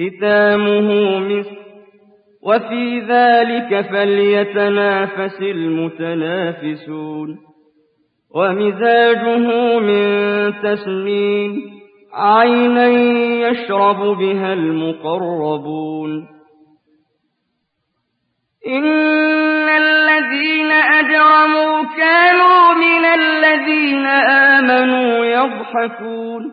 ختامه مسك وفي ذلك فليتنافس المتنافسون ومزاجه من تسليم عينا يشرب بها المقربون إن الذين أجرموا كانوا من الذين آمنوا يضحكون